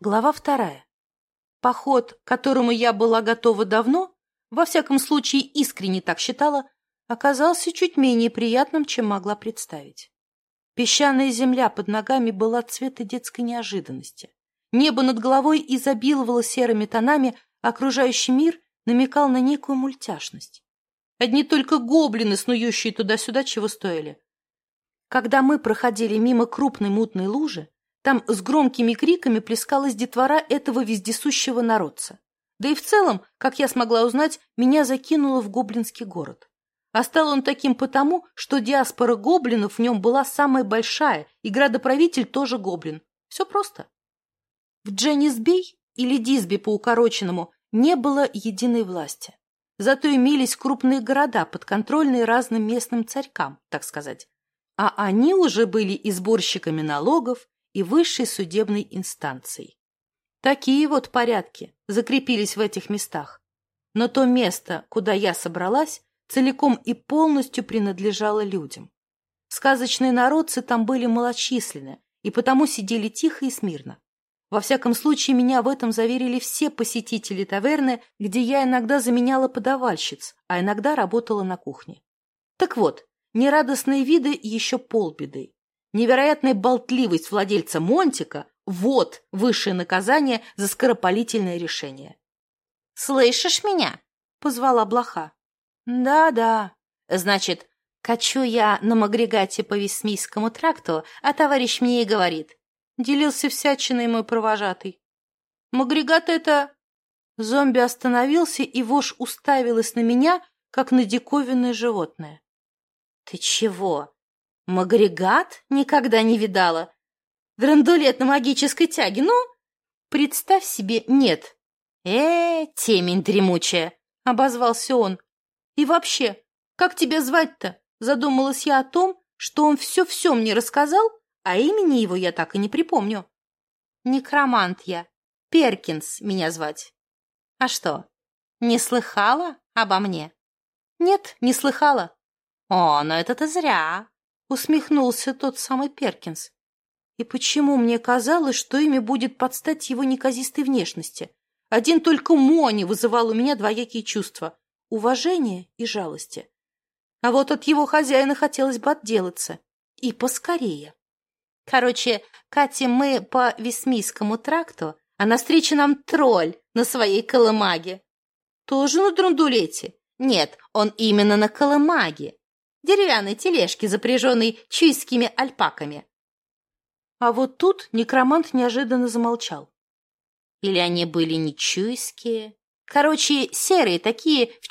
Глава вторая. Поход, которому я была готова давно, во всяком случае искренне так считала, оказался чуть менее приятным, чем могла представить. Песчаная земля под ногами была цвета детской неожиданности. Небо над головой изобиловало серыми тонами, окружающий мир намекал на некую мультяшность. Одни только гоблины, снующие туда-сюда, чего стоили. Когда мы проходили мимо крупной мутной лужи, там с громкими криками плескалась детвора этого вездесущего народца. Да и в целом, как я смогла узнать, меня закинуло в гоблинский город. А стал он таким потому, что диаспора гоблинов в нем была самая большая, и градоправитель тоже гоблин. Все просто. В Дженнисбей или Дисби по укороченному не было единой власти. Зато имелись крупные города, подконтрольные разным местным царькам, так сказать. А они уже были и сборщиками налогов, и высшей судебной инстанцией. Такие вот порядки закрепились в этих местах. Но то место, куда я собралась, целиком и полностью принадлежало людям. Сказочные народцы там были малочисленны, и потому сидели тихо и смирно. Во всяком случае, меня в этом заверили все посетители таверны, где я иногда заменяла подавальщиц, а иногда работала на кухне. Так вот, нерадостные виды еще полбеды. Невероятная болтливость владельца Монтика – вот высшее наказание за скоропалительное решение. «Слышишь меня?» – позвала блоха. «Да-да». «Значит, качу я на Магрегате по Весмийскому тракту, а товарищ мне и говорит. Делился всячиной мой провожатый». «Магрегат это...» Зомби остановился, и вож уставилась на меня, как на диковинное животное. «Ты чего?» Магрегат никогда не видала. Драндулет на магической тяге, ну? Представь себе, нет. Э, темень дремучая, обозвался он. И вообще, как тебя звать-то? Задумалась я о том, что он все-все мне рассказал, а имени его я так и не припомню. Некромант я. Перкинс меня звать. А что, не слыхала обо мне? Нет, не слыхала. О, но это-то зря. Усмехнулся тот самый Перкинс. И почему мне казалось, что имя будет подстать его неказистой внешности? Один только Мони вызывал у меня двоякие чувства — уважения и жалости. А вот от его хозяина хотелось бы отделаться. И поскорее. Короче, катим мы по Весмийскому тракту, а навстречу нам тролль на своей колымаге. Тоже на драндулете? Нет, он именно на колымаге деревянной тележки, запряженной чуйскими альпаками. А вот тут некромант неожиданно замолчал. Или они были не чуйские? Короче, серые такие в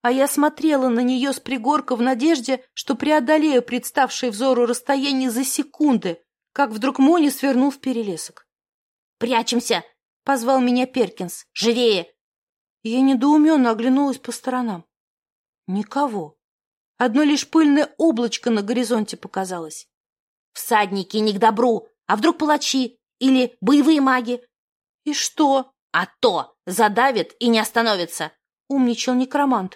черных пятнышках. Допустим, поддакнула я. Вообще, зачем я в это ввязалась? Надо было сразу, как купила ножичек, послать владельца Монтика туда, откуда он вылез. Широкая дорога тракта тянулась за горизонт а я смотрела на нее с пригорка в надежде, что преодолею представшее взору расстояние за секунды, как вдруг Мони свернул в перелесок. «Прячемся!» — позвал меня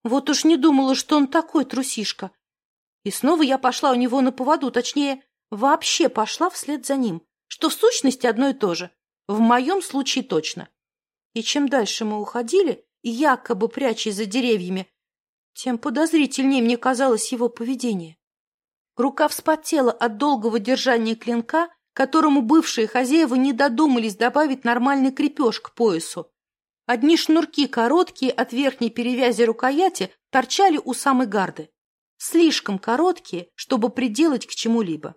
Перкинс. «Живее!» Я недоуменно оглянулась по сторонам. Никого. Одно лишь пыльное облачко на горизонте показалось. «Всадники не к добру! А вдруг палачи? Или боевые маги?» «И что?» «А то! Задавит и не остановится!» — умничал некромант. Вот уж не думала, что он такой трусишка. И снова я пошла у него на поводу, точнее, вообще пошла вслед за ним, что в сущности одно и то же. В моем случае точно. И чем дальше мы уходили, якобы прячась за деревьями, тем подозрительнее мне казалось его поведение. Рука вспотела от долгого держания клинка, которому бывшие хозяева не додумались добавить нормальный крепеж к поясу, Одни шнурки короткие от верхней перевязи рукояти торчали у самой гарды. Слишком короткие, чтобы приделать к чему-либо.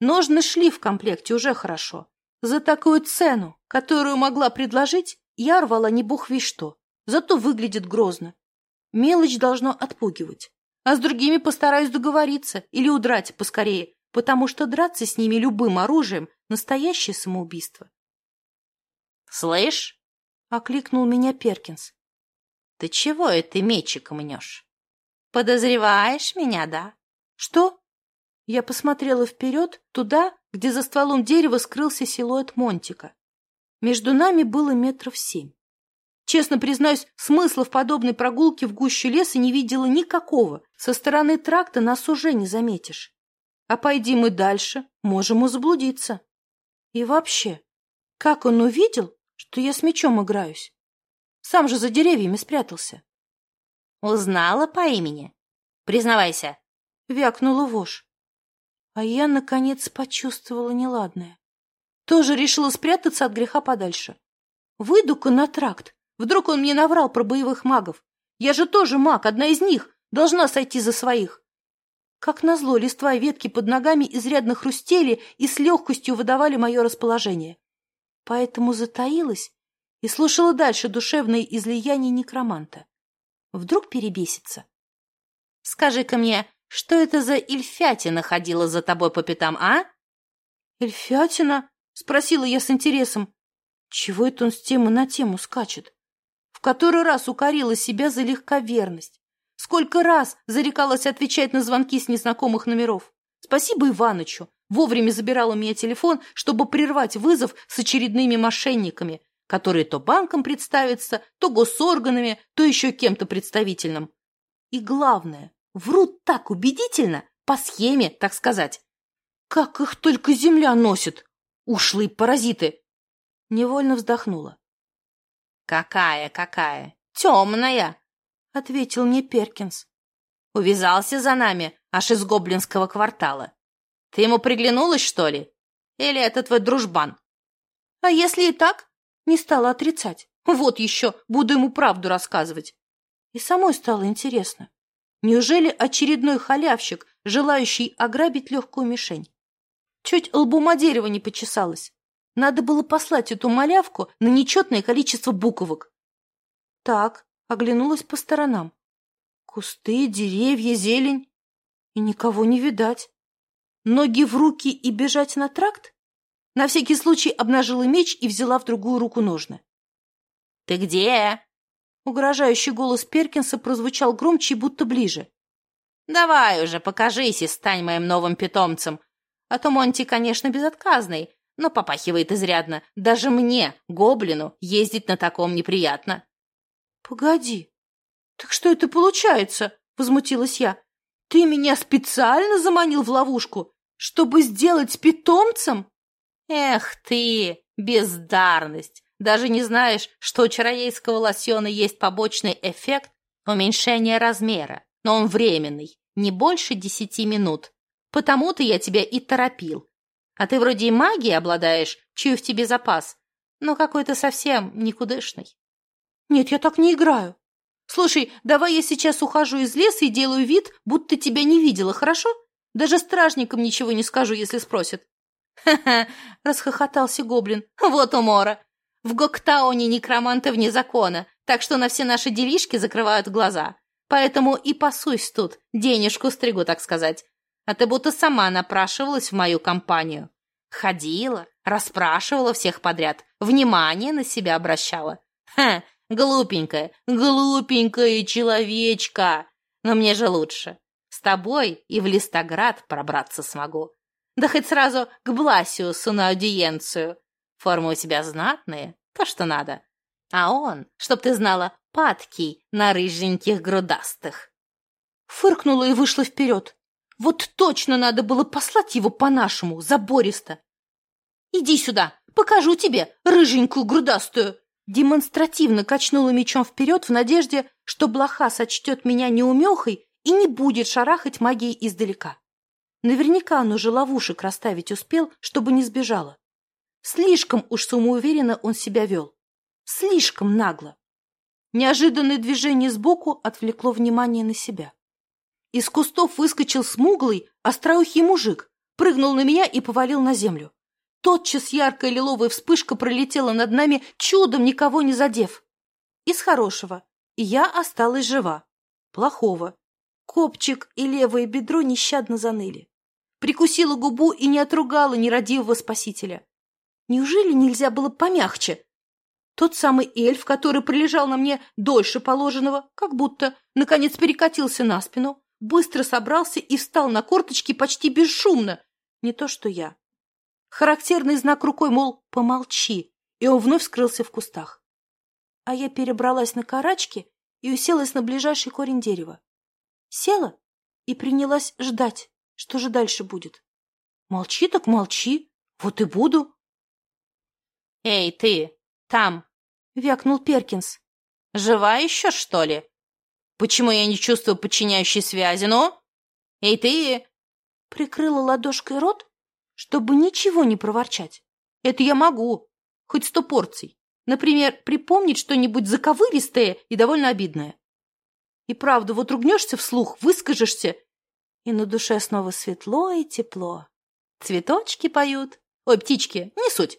Ножны шли в комплекте уже хорошо. За такую цену, которую могла предложить, я рвала не бог весь что. Зато выглядит грозно. Мелочь должно отпугивать. А с другими постараюсь договориться или удрать поскорее, потому что драться с ними любым оружием – настоящее самоубийство. «Слышь?» окликнул меня Перкинс. Ты чего это мечиком мнешь? Подозреваешь меня, да? Что? Я посмотрела вперед, туда, где за стволом дерева скрылся силуэт Монтика. Между нами было метров семь. Честно признаюсь, смысла в подобной прогулке в гуще леса не видела никакого. Со стороны тракта нас уже не заметишь. А пойди мы дальше, можем и заблудиться. И вообще, как он увидел, что я с мечом играюсь? Сам же за деревьями спрятался. Узнала по имени? Признавайся. Вякнула вошь. А я, наконец, почувствовала неладное. Тоже решила спрятаться от греха подальше. Выйду-ка на тракт, Вдруг он мне наврал про боевых магов? Я же тоже маг, одна из них, должна сойти за своих. Как назло, листва и ветки под ногами изрядно хрустели и с легкостью выдавали мое расположение. Поэтому затаилась и слушала дальше душевные излияния некроманта. Вдруг перебесится. — Скажи-ка мне, что это за эльфятина ходила за тобой по пятам, а? — Эльфятина? — спросила я с интересом. Чего это он с темы на тему скачет? В который раз укорила себя за легковерность. Сколько раз зарекалась отвечать на звонки с незнакомых номеров. Спасибо Иванычу. Вовремя забирал у меня телефон, чтобы прервать вызов с очередными мошенниками, которые то банком представятся, то госорганами, то еще кем-то представительным. И главное, врут так убедительно, по схеме, так сказать. Как их только земля носит, ушлые паразиты! Невольно вздохнула. «Какая, какая? Темная!» — ответил мне Перкинс. «Увязался за нами аж из гоблинского квартала. Ты ему приглянулась, что ли? Или это твой дружбан? А если и так? Не стала отрицать. Вот еще, буду ему правду рассказывать. И самой стало интересно. Неужели очередной халявщик, желающий ограбить легкую мишень? Чуть лбом о дерево не почесалось. Надо было послать эту малявку на нечетное количество буковок. Так, оглянулась по сторонам. Кусты, деревья, зелень. И никого не видать. Ноги в руки и бежать на тракт? На всякий случай обнажила меч и взяла в другую руку ножны. «Ты где?» Угрожающий голос Перкинса прозвучал громче и будто ближе. «Давай уже, покажись и стань моим новым питомцем. А то Монти, конечно, безотказный, но попахивает изрядно. Даже мне, гоблину, ездить на таком неприятно». «Погоди, так что это получается?» — возмутилась я. Ты меня специально заманил в ловушку, чтобы сделать питомцем? Эх ты, бездарность! Даже не знаешь, что у чароейского лосьона есть побочный эффект уменьшения размера, но он временный, не больше десяти минут. Потому-то я тебя и торопил. А ты вроде и магией обладаешь, чую в тебе запас, но какой-то совсем никудышный. Нет, я так не играю. Слушай, давай я сейчас ухожу из леса и делаю вид, будто тебя не видела, хорошо? Даже стражникам ничего не скажу, если спросят. «Ха-ха!» — расхохотался гоблин. «Вот умора! В Гоктауне некроманты вне закона, так что на все наши делишки закрывают глаза. Поэтому и пасусь тут, денежку стригу, так сказать а ты будто сама напрашивалась в мою компанию. Ходила, расспрашивала всех подряд, внимание на себя обращала. Ха, Глупенькая, глупенькая человечка! Но мне же лучше. С тобой и в Листоград пробраться смогу. Да хоть сразу к Бласиусу на аудиенцию. Формы у тебя знатные, то, что надо. А он, чтоб ты знала, падкий на рыженьких грудастых. Фыркнула и вышла вперед. Вот точно надо было послать его по-нашему, забористо. Иди сюда, покажу тебе рыженькую грудастую демонстративно качнула мечом вперед в надежде, что блоха сочтет меня неумехой и не будет шарахать магией издалека. Наверняка он уже ловушек расставить успел, чтобы не сбежала. Слишком уж самоуверенно он себя вел. Слишком нагло. Неожиданное движение сбоку отвлекло внимание на себя. Из кустов выскочил смуглый, остроухий мужик, прыгнул на меня и повалил на землю. Тотчас яркая лиловая вспышка пролетела над нами, чудом никого не задев. Из хорошего. И я осталась жива. Плохого. Копчик и левое бедро нещадно заныли. Прикусила губу и не отругала нерадивого спасителя. Неужели нельзя было помягче? Тот самый эльф, который прилежал на мне дольше положенного, как будто, наконец перекатился на спину, быстро собрался и встал на корточки почти бесшумно. Не то что я. характерный знак рукой, мол, помолчи, и он вновь скрылся в кустах. А я перебралась на карачки и уселась на ближайший корень дерева. Села и принялась ждать, что же дальше будет. Молчи так молчи, вот и буду. — Эй, ты, там! — вякнул Перкинс. — Жива еще, что ли? Почему я не чувствую подчиняющей связи, ну? Эй, ты! Прикрыла ладошкой рот чтобы ничего не проворчать. Это я могу, хоть сто порций. Например, припомнить что-нибудь заковыристое и довольно обидное. И правда, вот ругнешься вслух, выскажешься, и на душе снова светло и тепло. Цветочки поют. Ой, птички, не суть.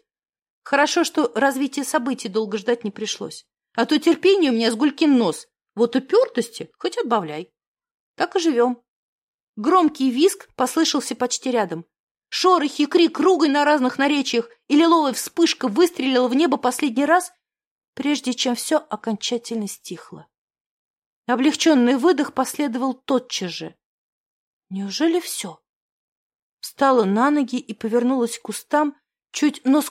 Хорошо, что развитие событий долго ждать не пришлось. А то терпение у меня с гулькин нос. Вот упертости хоть отбавляй. Так и живем. Громкий визг послышался почти рядом. Шорохи, крик, ругань на разных наречиях и лиловая вспышка выстрелила в небо последний раз, прежде чем все окончательно стихло. Облегченный выдох последовал тотчас же. Неужели все? Встала на ноги и повернулась к кустам, чуть нос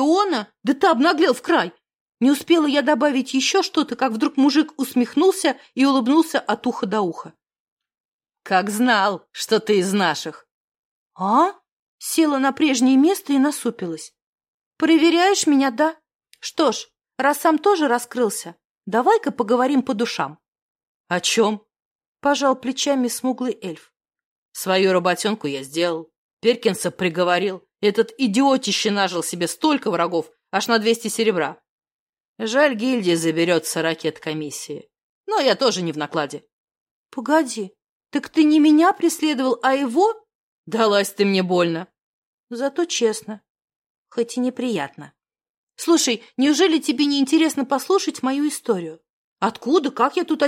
к носу не столкнувшись с белобрысым ушастиком. — С тебя три лимона! — буркнул смуглый эльф. — Чего? — изумилась я. — Три миллиона? Да ты обнаглел в край! Не успела я добавить еще что-то, как вдруг мужик усмехнулся и улыбнулся от уха до уха. — Как знал, что ты из наших! — А? Села на прежнее место и насупилась. — Проверяешь меня, да? Что ж, раз сам тоже раскрылся, давай-ка поговорим по душам. — О чем? — пожал плечами смуглый эльф. — Свою работенку я сделал. Перкинса приговорил. Этот идиотище нажил себе столько врагов, аж на двести серебра. Жаль, гильдия заберется ракет комиссии. Но я тоже не в накладе. — Погоди, так ты не меня преследовал, а его? — Далась ты мне больно. — Зато честно, хоть и неприятно. Слушай, неужели тебе не интересно послушать мою историю? Откуда, как я тут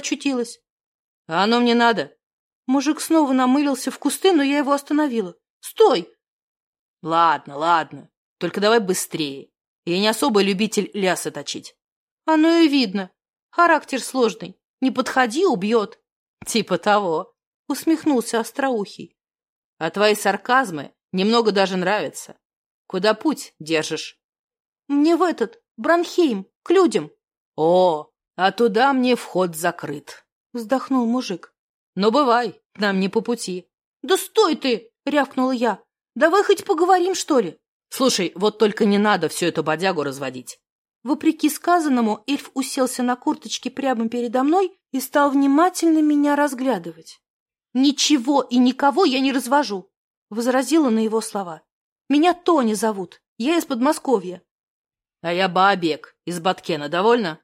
очутилась? А оно мне надо. Мужик снова намылился в кусты, но я его остановила. Стой! Ладно, ладно. Только давай быстрее. Я не особый любитель лясы точить. Оно и видно. Характер сложный. Не подходи, убьет. Типа того. Усмехнулся остроухий. А твои сарказмы немного даже нравятся. Куда путь держишь? Мне в этот, Бранхейм, к людям. О, а туда мне вход закрыт. Вздохнул мужик. Ну, Слушай, вот только не надо всю эту бодягу разводить. Вопреки сказанному, эльф уселся на курточке прямо передо мной и стал внимательно меня разглядывать. «Ничего и никого я не развожу!» — возразила на его слова. «Меня Тони зовут. Я из Подмосковья». «А я Баабек, из Баткена. Довольно?»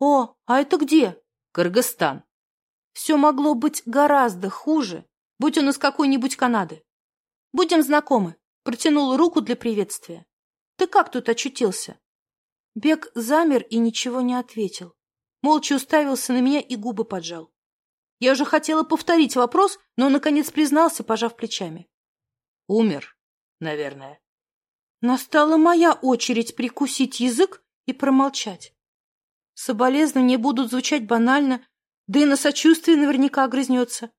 «О, а это где?» «Кыргызстан». «Все могло быть гораздо хуже, будь он из какой-нибудь Канады. Будем знакомы». Протянул руку для приветствия. «Ты как тут очутился?» Бег замер и ничего не ответил. Молча уставился на меня и губы поджал. Я уже хотела повторить вопрос, но наконец, признался, пожав плечами. «Умер, наверное». Настала моя очередь прикусить язык и промолчать. Соболезнования будут звучать банально, да и на сочувствие наверняка огрызнется.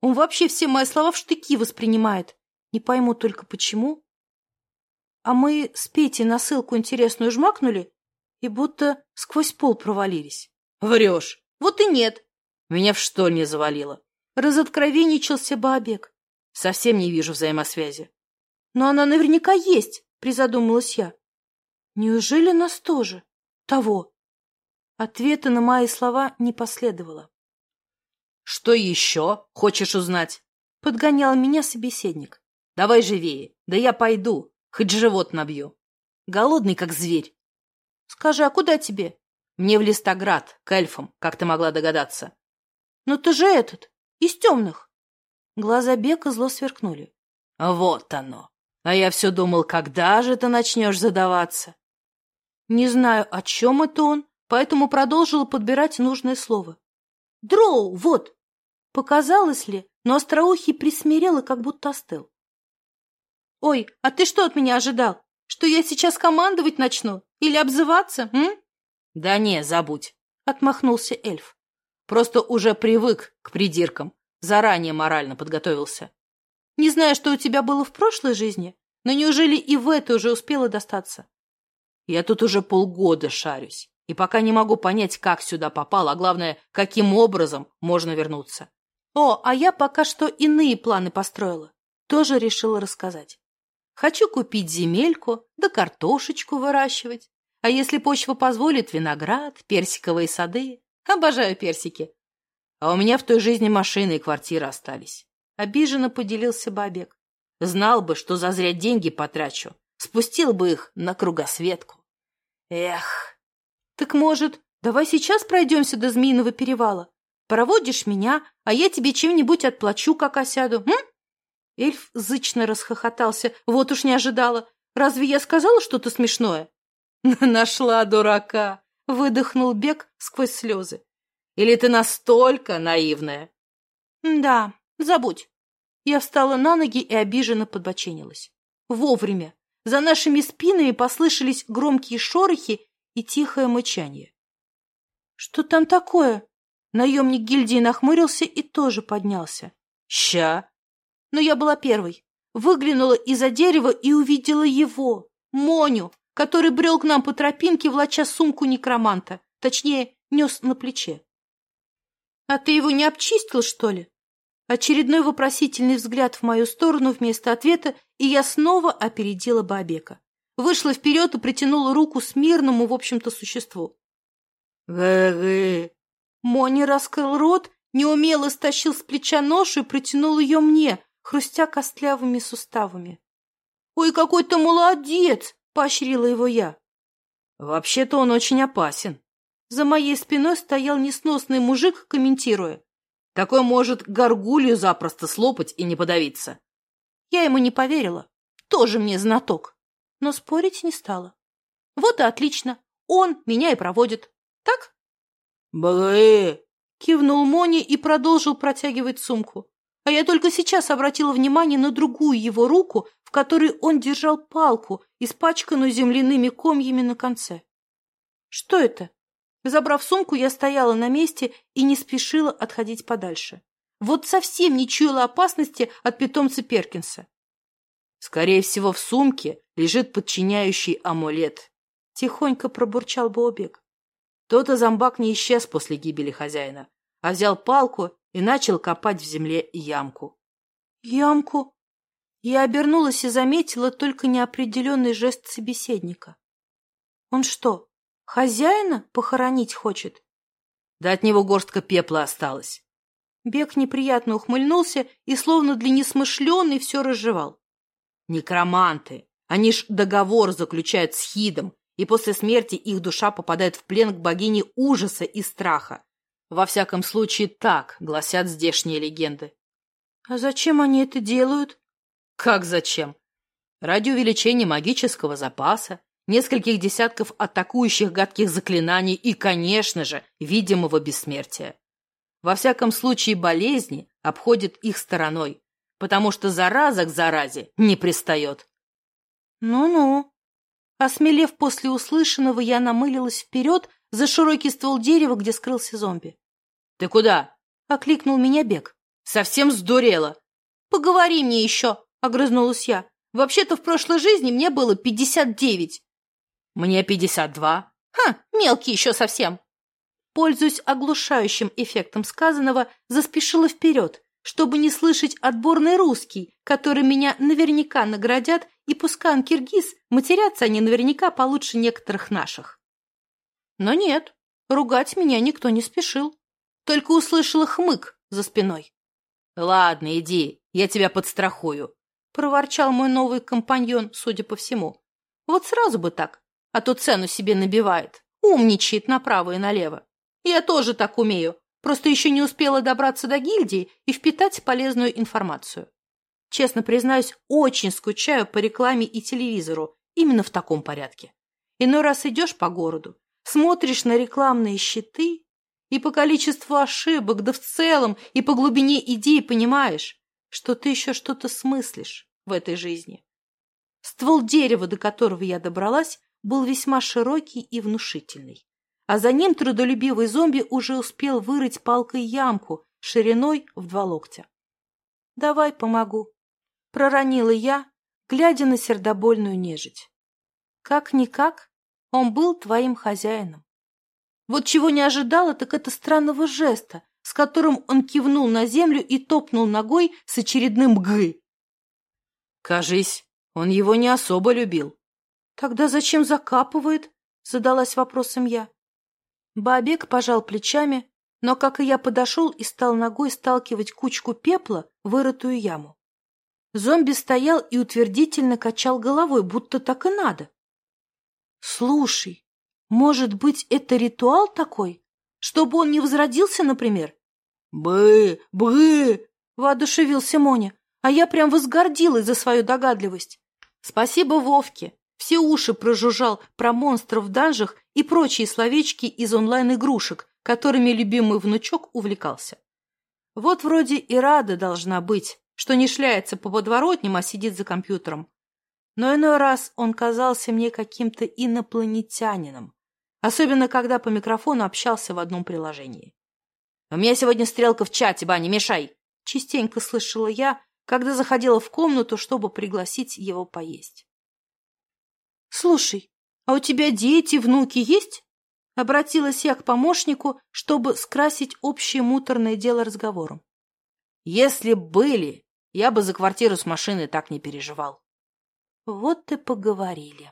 Он вообще все мои слова в штыки воспринимает. Не пойму только почему. А мы с Петей на ссылку интересную жмакнули и будто сквозь пол провалились. Врешь. Вот и нет. Меня в штольне завалило. Разоткровенничался Баобек. Совсем не вижу взаимосвязи. Но она наверняка есть призадумалась я. Неужели нас тоже? Того. Ответа на мои слова не последовало. Что еще хочешь узнать? Подгонял меня собеседник. Давай живее. Да я пойду. Хоть живот набью. Голодный, как зверь. Скажи, а куда тебе? Мне в Листоград, к эльфам, как ты могла догадаться. Но ну ты же этот, из темных. Глаза Бека зло сверкнули. Вот оно. А я все думал, когда же ты начнешь задаваться? Не знаю, о чем это он, поэтому продолжила подбирать нужное слово. Дроу, вот! Показалось ли, но остроухий присмирел и как будто остыл. Ой, а ты что от меня ожидал? Что я сейчас командовать начну? Или обзываться, м? Да не, забудь. Отмахнулся эльф. Просто уже привык к придиркам. Заранее морально подготовился. Не знаю, что у тебя было в прошлой жизни, но неужели и в этой уже успела достаться? Я тут уже полгода шарюсь, и пока не могу понять, как сюда попал, а главное, каким образом можно вернуться. О, а я пока что иные планы построила. Тоже решила рассказать. Хочу купить земельку, да картошечку выращивать. А если почва позволит, виноград, персиковые сады. Обожаю персики. А у меня в той жизни машины и квартира остались. Обиженно поделился Бабек. Знал бы, что зазря деньги потрачу, спустил бы их на кругосветку. Эх. Так может, давай сейчас пройдемся до Змеиного перевала? Проводишь меня, а я тебе чем-нибудь отплачу, как осяду, м? Эльф зычно расхохотался. Вот уж не ожидала. Разве я сказала что-то смешное? Нашла дурака, выдохнул Бек сквозь слезы. Или ты настолько наивная? Да, забудь. Я встала на ноги и обиженно подбоченилась. Вовремя. За нашими спинами послышались громкие шорохи и тихое мычание. Что там такое? Наемник гильдии нахмурился и тоже поднялся. Ща. но я была первой. Выглянула из-за дерева и увидела его, Моню, который брел к нам по тропинке, влача сумку некроманта, точнее, нес на плече. — А ты его не обчистил, что ли? Очередной вопросительный взгляд в мою сторону вместо ответа, и я снова опередила Бабека. Вышла вперед и притянула руку с смирному, в общем-то, существу. «Гы-гы!» раскрыл рот, неумело стащил с плеча нож и протянул ее мне, хрустя костлявыми суставами. «Ой, какой ты молодец!» — поощрила его я. «Вообще-то он очень опасен», за моей спиной стоял несносный мужик, комментируя. Такой может горгулью запросто слопать и не подавиться. Я ему не поверила. Тоже мне знаток. Но спорить не стала. Вот и отлично. Он меня и проводит. Так? Блэ! Кивнул Мони и продолжил протягивать сумку. А я только сейчас обратила внимание на другую его руку, в которой он держал палку, испачканную земляными комьями на конце. Что это? Забрав сумку, я стояла на месте и не спешила отходить подальше. Вот совсем не чуяла опасности от питомца Перкинса. Скорее всего, в сумке лежит подчиняющий амулет. Тихонько пробурчал Боубек. Тот зомбак не исчез после гибели хозяина, а взял палку и И начал копать в земле ямку. «Ямку?» Я обернулась и заметила только неопределенный жест собеседника. «Он что, хозяина похоронить хочет?» «Да от него горстка пепла осталась». Бег неприятно ухмыльнулся и словно для несмышленной все разжевал. «Некроманты! Они ж договор заключают с Хидом, и после смерти их душа попадает в плен к богине ужаса и страха. Во всяком случае, так гласят здешние легенды. А зачем они это делают? Как зачем? Ради увеличения магического запаса, нескольких десятков атакующих гадких заклинаний и, конечно же, видимого бессмертия. Во всяком случае, болезни обходят их стороной, потому что зараза к заразе не пристает. Ну-ну. Осмелев после услышанного, я намылилась вперед за широкий ствол дерева, где скрылся зомби. — Ты куда? — окликнул меня Бег. — Совсем сдурела. — Поговори мне еще, — огрызнулась я. Вообще-то в прошлой жизни мне было пятьдесят девять. Мне пятьдесят два. Ха, мелкий еще совсем. Пользуясь оглушающим эффектом сказанного, заспешила вперед, чтобы не слышать отборный русский, который меня наверняка наградят, и пускай киргиз, матерятся они наверняка получше некоторых наших. Но нет, ругать меня никто не спешил. Только услышала хмык за спиной. — Ладно, иди, я тебя подстрахую, — проворчал мой новый компаньон, судя по всему. Вот сразу бы так, а то цену себе набивает, умничает направо и налево. Я тоже так умею, просто еще не успела добраться до гильдии и впитать полезную информацию. Честно признаюсь, очень скучаю по рекламе и телевизору, именно в таком порядке. Иной раз идешь по городу, смотришь на рекламные щиты, и по количеству ошибок, да в целом, и по глубине идей понимаешь, что ты еще что-то смыслишь в этой жизни. Ствол дерева, до которого я добралась, был весьма широкий и внушительный. а за ним трудолюбивый зомби уже успел вырыть палкой ямку шириной в два локтя. «Давай помогу», — проронила я, глядя на сердобольную нежить. «Как-никак, Он был твоим хозяином. Вот чего не ожидала, так это странного жеста, с которым он кивнул на землю и топнул ногой с очередным «гы». «Кажись, он его не особо любил». «Тогда зачем закапывает?» — задалась вопросом я. Бабек пожал плечами, но, как и я, подошел и стал ногой сталкивать кучку пепла, вырытую яму. Зомби стоял и утвердительно качал головой, будто так и надо. Слушай, может быть, это ритуал такой, чтобы он не возродился, например? «Бы! Бы!» – воодушевился Моня, а я прям возгордилась за свою догадливость. Спасибо Вовке, все уши прожужжал про монстров в данжах и прочие словечки из онлайн-игрушек, которыми любимый внучок увлекался. Вот вроде и рада должна быть, что не шляется по подворотням, а сидит за компьютером. Но иной раз он казался мне каким-то инопланетянином, особенно когда по микрофону общался в одном приложении. «У меня сегодня стрелка в чате, ба, не мешай!» Частенько слышала я, когда заходила в комнату, чтобы пригласить его поесть. «Слушай, а у тебя дети, внуки есть?» Обратилась я к помощнику, чтобы скрасить общее муторное дело разговором. «Если были, я бы за квартиру с машиной так не переживал». Вот и поговорили.